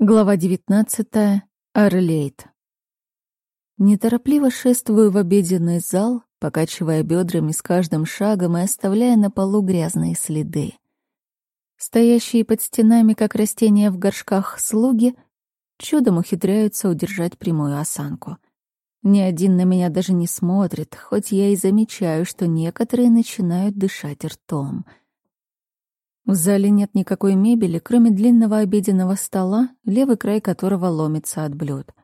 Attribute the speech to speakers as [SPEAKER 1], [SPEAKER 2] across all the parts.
[SPEAKER 1] Глава 19. Орлейт. Неторопливо шествую в обеденный зал, покачивая бедрами с каждым шагом и оставляя на полу грязные следы. Стоящие под стенами, как растения в горшках, слуги чудом ухитряются удержать прямую осанку. Ни один на меня даже не смотрит, хоть я и замечаю, что некоторые начинают дышать ртом — в зале нет никакой мебели, кроме длинного обеденного стола, левый край которого ломится от блюд.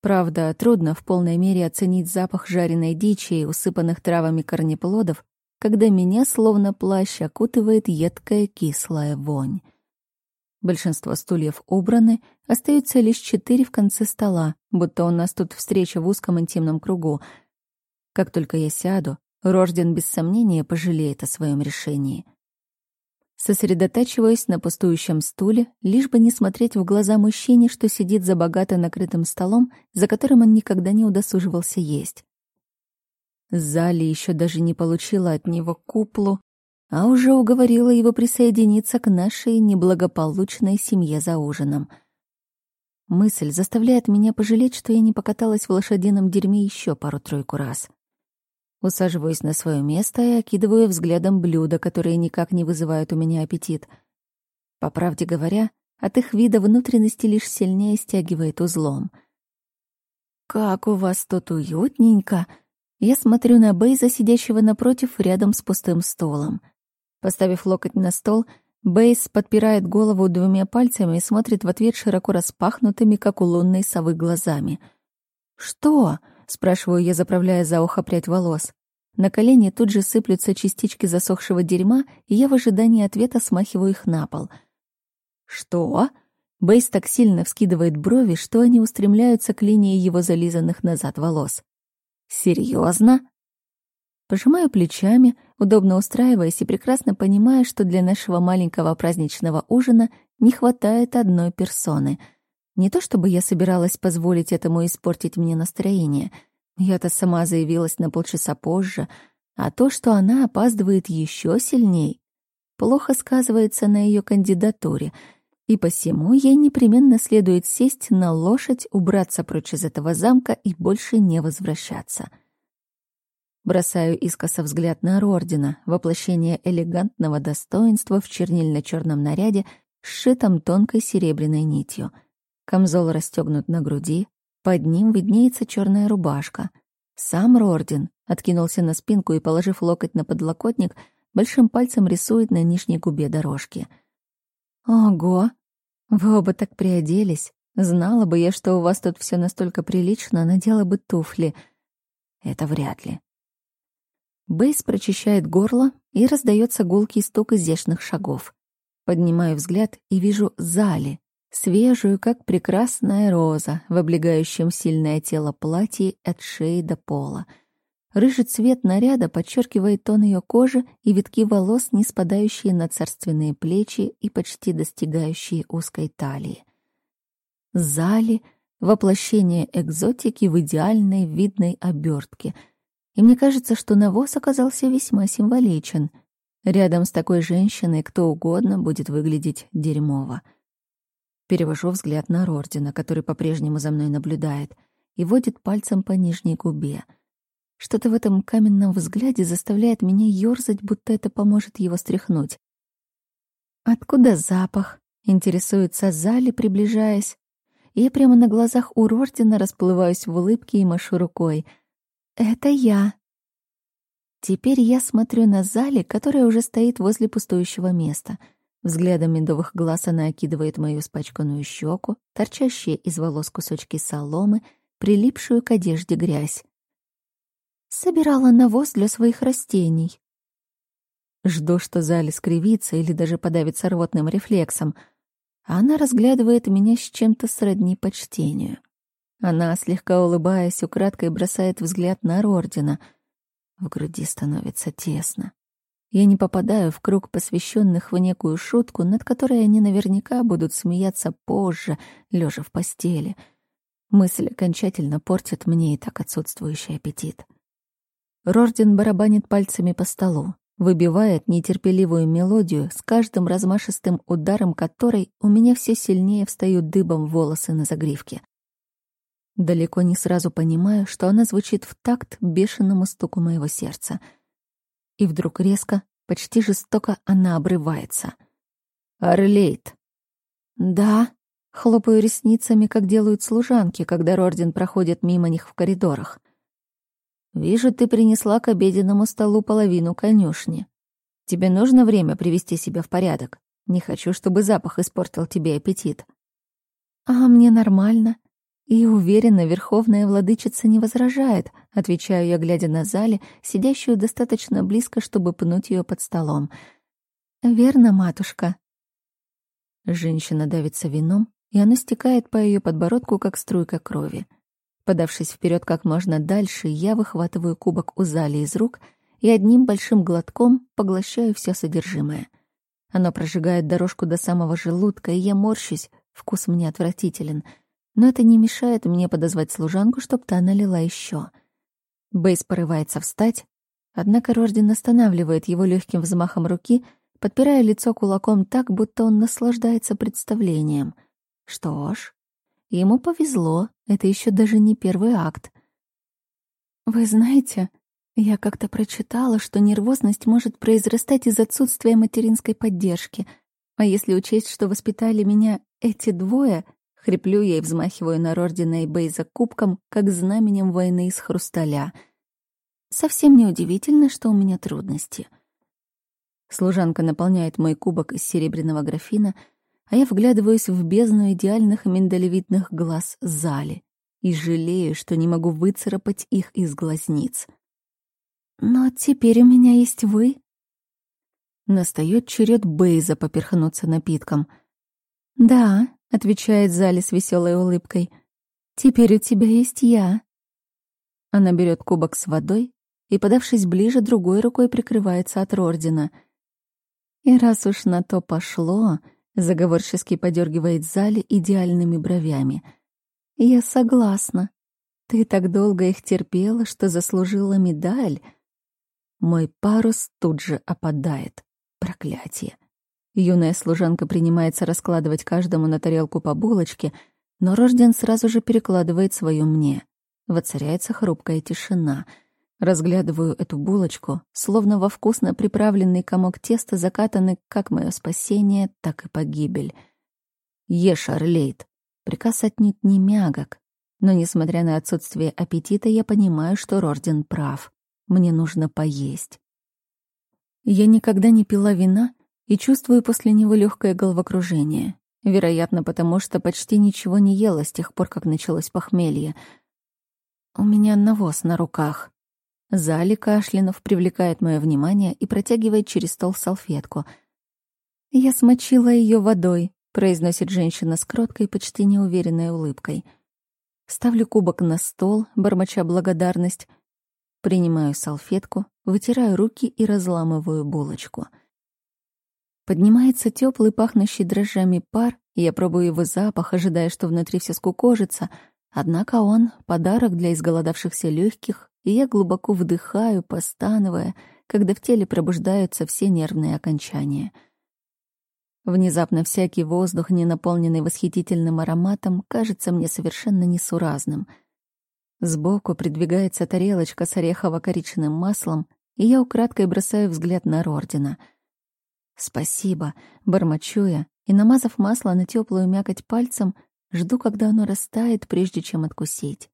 [SPEAKER 1] Правда, трудно в полной мере оценить запах жареной дичи и усыпанных травами корнеплодов, когда меня словно плащ окутывает едкая кислая вонь. Большинство стульев убраны, остаются лишь четыре в конце стола, будто у нас тут встреча в узком интимном кругу. Как только я сяду, Рожден без сомнения пожалеет о своем решении — Сосредотачиваясь на пустующем стуле, лишь бы не смотреть в глаза мужчине, что сидит за богато накрытым столом, за которым он никогда не удосуживался есть. Зали еще даже не получила от него куплу, а уже уговорила его присоединиться к нашей неблагополучной семье за ужином. Мысль заставляет меня пожалеть, что я не покаталась в лошадином дерьме еще пару-тройку раз. Усаживаюсь на свое место и окидываю взглядом блюда, которые никак не вызывают у меня аппетит. По правде говоря, от их вида внутренности лишь сильнее стягивает узлом. «Как у вас тут уютненько!» Я смотрю на Бейза, сидящего напротив, рядом с пустым столом. Поставив локоть на стол, Бейз подпирает голову двумя пальцами и смотрит в ответ широко распахнутыми, как у лунной совы, глазами. «Что?» Спрашиваю я, заправляя за ухо прядь волос. На колени тут же сыплются частички засохшего дерьма, и я в ожидании ответа смахиваю их на пол. «Что?» Бейс так сильно вскидывает брови, что они устремляются к линии его зализанных назад волос. «Серьезно?» Пожимаю плечами, удобно устраиваясь и прекрасно понимая, что для нашего маленького праздничного ужина не хватает одной персоны — не то чтобы я собиралась позволить этому испортить мне настроение. Я-то сама заявилась на полчаса позже, а то, что она опаздывает еще сильней, плохо сказывается на ее кандидатуре, и посему ей непременно следует сесть на лошадь, убраться прочь из этого замка и больше не возвращаться. Бросаю искоса взгляд на Рордина, воплощение элегантного достоинства в чернильно-черном наряде, сшитом тонкой серебряной нитью — Камзол расстегнут на груди, под ним виднеется черная рубашка. Сам Рордин откинулся на спинку и, положив локоть на подлокотник, большим пальцем рисует на нижней губе дорожки. «Ого! Вы оба так приоделись. Знала бы я, что у вас тут все настолько прилично, надела бы туфли. Это вряд ли». Бейс прочищает горло, и раздается гулкий стук изящных шагов. Поднимаю взгляд и вижу Зали, свежую, как прекрасная роза, в облегающем сильное тело платье от шеи до пола. Рыжий цвет наряда подчеркивает тон ее кожи и витки волос, не спадающие на царственные плечи и почти достигающие узкой талии. Зали — воплощение экзотики в идеальной видной обертке. И мне кажется, что навоз оказался весьма символичен. Рядом с такой женщиной кто угодно будет выглядеть дерьмово. Перевожу взгляд на Рордина, который по-прежнему за мной наблюдает, и водит пальцем по нижней губе. Что-то в этом каменном взгляде заставляет меня ёрзать, будто это поможет его стряхнуть. «Откуда запах?» — интересуется Зали, приближаясь. Я прямо на глазах у Рордина расплываюсь в улыбке и машу рукой. «Это я!» Теперь я смотрю на Зали, которая уже стоит возле пустующего места — Взглядом медовых глаз она окидывает мою испачканную щеку, торчащие из волос кусочки соломы, прилипшую к одежде грязь. Собирала навоз для своих растений. Жду, что Зали скривится или даже подавится рвотным рефлексом. Она разглядывает меня с чем-то сродни почтению. Она, слегка улыбаясь, украдкой бросает взгляд на Рордина. В груди становится тесно. Я не попадаю в круг посвященных в некую шутку, над которой они наверняка будут смеяться позже, лежа в постели. Мысль окончательно портит мне и так отсутствующий аппетит. Рордин барабанит пальцами по столу. выбивает нетерпеливую мелодию, с каждым размашистым ударом которой у меня все сильнее встают дыбом волосы на загривке. Далеко не сразу понимаю, что она звучит в такт бешеному стуку моего сердца. И вдруг резко, почти жестоко она обрывается. «Орлейт!» «Да», — хлопаю ресницами, как делают служанки, когда Рорден проходит мимо них в коридорах. «Вижу, ты принесла к обеденному столу половину конюшни. Тебе нужно время привести себя в порядок. Не хочу, чтобы запах испортил тебе аппетит». «А мне нормально», «И уверена, верховная владычица не возражает», — отвечаю я, глядя на зале, сидящую достаточно близко, чтобы пнуть ее под столом. «Верно, матушка». Женщина давится вином, и оно стекает по ее подбородку, как струйка крови. Подавшись вперед как можно дальше, я выхватываю кубок у Зали из рук и одним большим глотком поглощаю все содержимое. Оно прожигает дорожку до самого желудка, и я морщусь, вкус мне отвратителен — но это не мешает мне подозвать служанку, чтоб та налила еще. Бейс порывается встать, однако Рожден останавливает его легким взмахом руки, подпирая лицо кулаком так, будто он наслаждается представлением. Что ж, ему повезло, это еще даже не первый акт. «Вы знаете, я как-то прочитала, что нервозность может произрастать из отсутствия материнской поддержки, а если учесть, что воспитали меня эти двое — Хриплю я и взмахиваю на Рордина и Бейза кубком, как знаменем войны из хрусталя. Совсем неудивительно, что у меня трудности. Служанка наполняет мой кубок из серебряного графина, а я вглядываюсь в бездну идеальных миндалевидных глаз Зали и жалею, что не могу выцарапать их из глазниц. Но теперь у меня есть вы. Настает черед Бейза поперхнуться напитком. Да, — отвечает Зали с веселой улыбкой. «Теперь у тебя есть я». Она берет кубок с водой и, подавшись ближе, другой рукой прикрывается от Рордина. И раз уж на то пошло, заговорчески подергивает Зали идеальными бровями. «Я согласна. Ты так долго их терпела, что заслужила медаль». Мой парус тут же опадает. Проклятие. Юная служанка принимается раскладывать каждому на тарелку по булочке, но Рожден сразу же перекладывает свою мне. Воцаряется хрупкая тишина. Разглядываю эту булочку, словно во вкусно приправленный комок теста закатаны как мое спасение, так и погибель. «Ешь, Орлейд!» Приказ отнюдь не мягок. Но, несмотря на отсутствие аппетита, я понимаю, что Рожден прав. Мне нужно поесть. Я никогда не пила вина и чувствую после него легкое головокружение. Вероятно, потому что почти ничего не ела с тех пор, как началось похмелье. У меня навоз на руках. Зали Кашлинов привлекает мое внимание и протягивает через стол салфетку. «Я смочила ее водой», — произносит женщина с кроткой, почти неуверенной улыбкой. Ставлю кубок на стол, бормоча благодарность. Принимаю салфетку, вытираю руки и разламываю булочку — Поднимается теплый, пахнущий дрожжами пар, и я пробую его запах, ожидая, что внутри все скукожится. Однако он — подарок для изголодавшихся легких, и я глубоко вдыхаю, постановая, когда в теле пробуждаются все нервные окончания. Внезапно всякий воздух, не наполненный восхитительным ароматом, кажется мне совершенно несуразным. Сбоку придвигается тарелочка с орехово-коричным маслом, и я украдкой бросаю взгляд на Рордина — «Спасибо», — бормочу я, и, намазав масло на теплую мякоть пальцем, жду, когда оно растает, прежде чем откусить.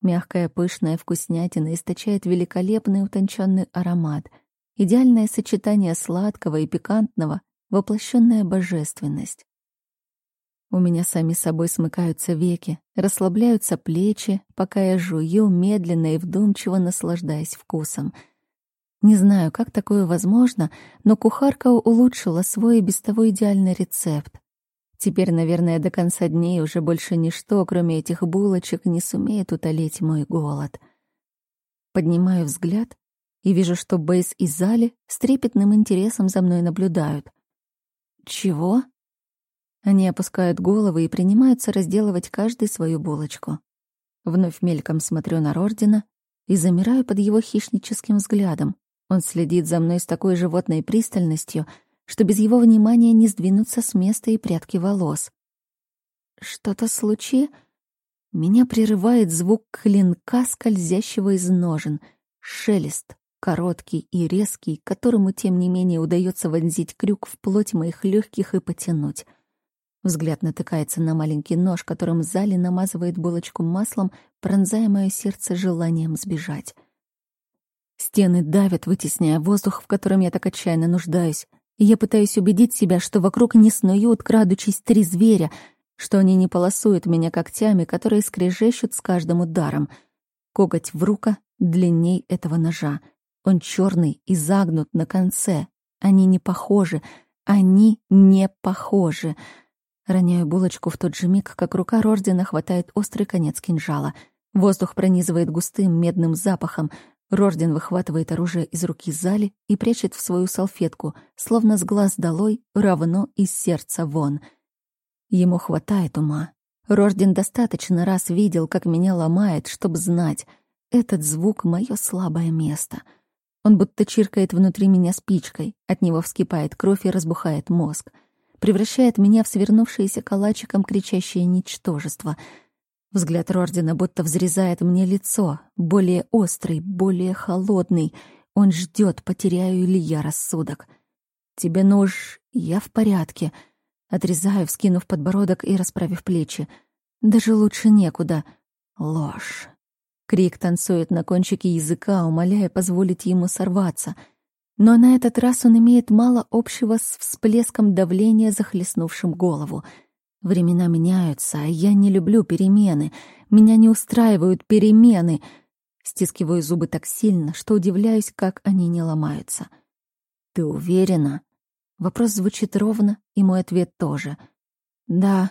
[SPEAKER 1] Мягкая пышная вкуснятина источает великолепный утонченный аромат, идеальное сочетание сладкого и пикантного, воплощенная божественность. У меня сами собой смыкаются веки, расслабляются плечи, пока я жую, медленно и вдумчиво наслаждаясь вкусом — не знаю, как такое возможно, но кухарка улучшила свой без того идеальный рецепт. Теперь, наверное, до конца дней уже больше ничто, кроме этих булочек, не сумеет утолить мой голод. Поднимаю взгляд и вижу, что Бейс и Зали с трепетным интересом за мной наблюдают. «Чего?» Они опускают головы и принимаются разделывать каждый свою булочку. Вновь мельком смотрю на Рордина и замираю под его хищническим взглядом. Он следит за мной с такой животной пристальностью, что без его внимания не сдвинутся с места и прядки волос. Что-то случи? Меня прерывает звук клинка, скользящего из ножен. Шелест, короткий и резкий, которому, тем не менее, удается вонзить крюк в плоть моих легких и потянуть. Взгляд натыкается на маленький нож, которым Зали намазывает булочку маслом, пронзая мое сердце желанием сбежать. Стены давят, вытесняя воздух, в котором я так отчаянно нуждаюсь. И я пытаюсь убедить себя, что вокруг не снуют, крадучись три зверя, что они не полосуют меня когтями, которые скрежещут с каждым ударом. Коготь в рука длинней этого ножа. Он черный и загнут на конце. Они не похожи. Они не похожи. Роняю булочку в тот же миг, как рука Рордина хватает острый конец кинжала. Воздух пронизывает густым медным запахом. Рордин выхватывает оружие из руки Зали и прячет в свою салфетку, словно с глаз долой, равно из сердца вон. Ему хватает ума. Рордин достаточно раз видел, как меня ломает, чтобы знать. Этот звук — мое слабое место. Он будто чиркает внутри меня спичкой, от него вскипает кровь и разбухает мозг — превращает меня в свернувшееся калачиком кричащее ничтожество. Взгляд Рордина будто взрезает мне лицо, более острый, более холодный. Он ждет, потеряю ли я рассудок. «Тебе нож, я в порядке», Отрезаю, вскинув подбородок и расправив плечи. Даже лучше некуда. Ложь. Крик танцует на кончике языка, умоляя позволить ему сорваться — но на этот раз он имеет мало общего с всплеском давления, захлестнувшим голову. Времена меняются, а я не люблю перемены. Меня не устраивают перемены. Стискиваю зубы так сильно, что удивляюсь, как они не ломаются. «Ты уверена?» Вопрос звучит ровно, и мой ответ тоже. «Да».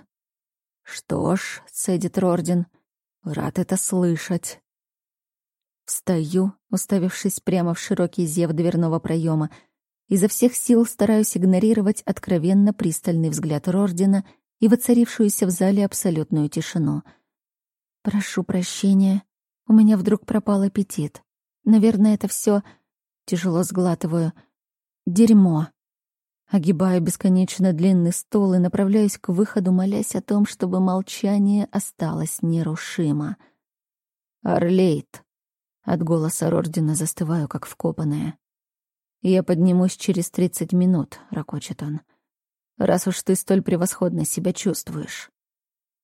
[SPEAKER 1] «Что ж», — цедит Рордин, — «рад это слышать». Встаю, уставившись прямо в широкий зев дверного проема. Изо всех сил стараюсь игнорировать откровенно пристальный взгляд Рордина и воцарившуюся в зале абсолютную тишину. «Прошу прощения, у меня вдруг пропал аппетит. Наверное, это все тяжело сглатываю. Дерьмо». Огибаю бесконечно длинный стол и направляюсь к выходу, молясь о том, чтобы молчание осталось нерушимо. «Орлейт», от голоса Рордина застываю, как вкопанная. «Я поднимусь через тридцать минут», — ракочет он. «Раз уж ты столь превосходно себя чувствуешь».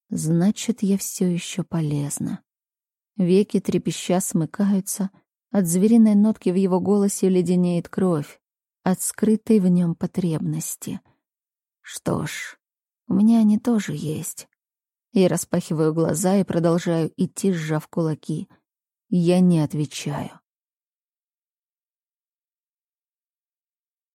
[SPEAKER 1] Значит, я все еще полезна. Веки трепеща смыкаются, от звериной нотки в его голосе леденеет кровь, от скрытой в нем потребности. Что ж, у меня они тоже есть. Я распахиваю глаза и продолжаю идти, сжав кулаки — я не отвечаю.